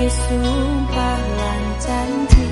Yesus sumpah dan janji.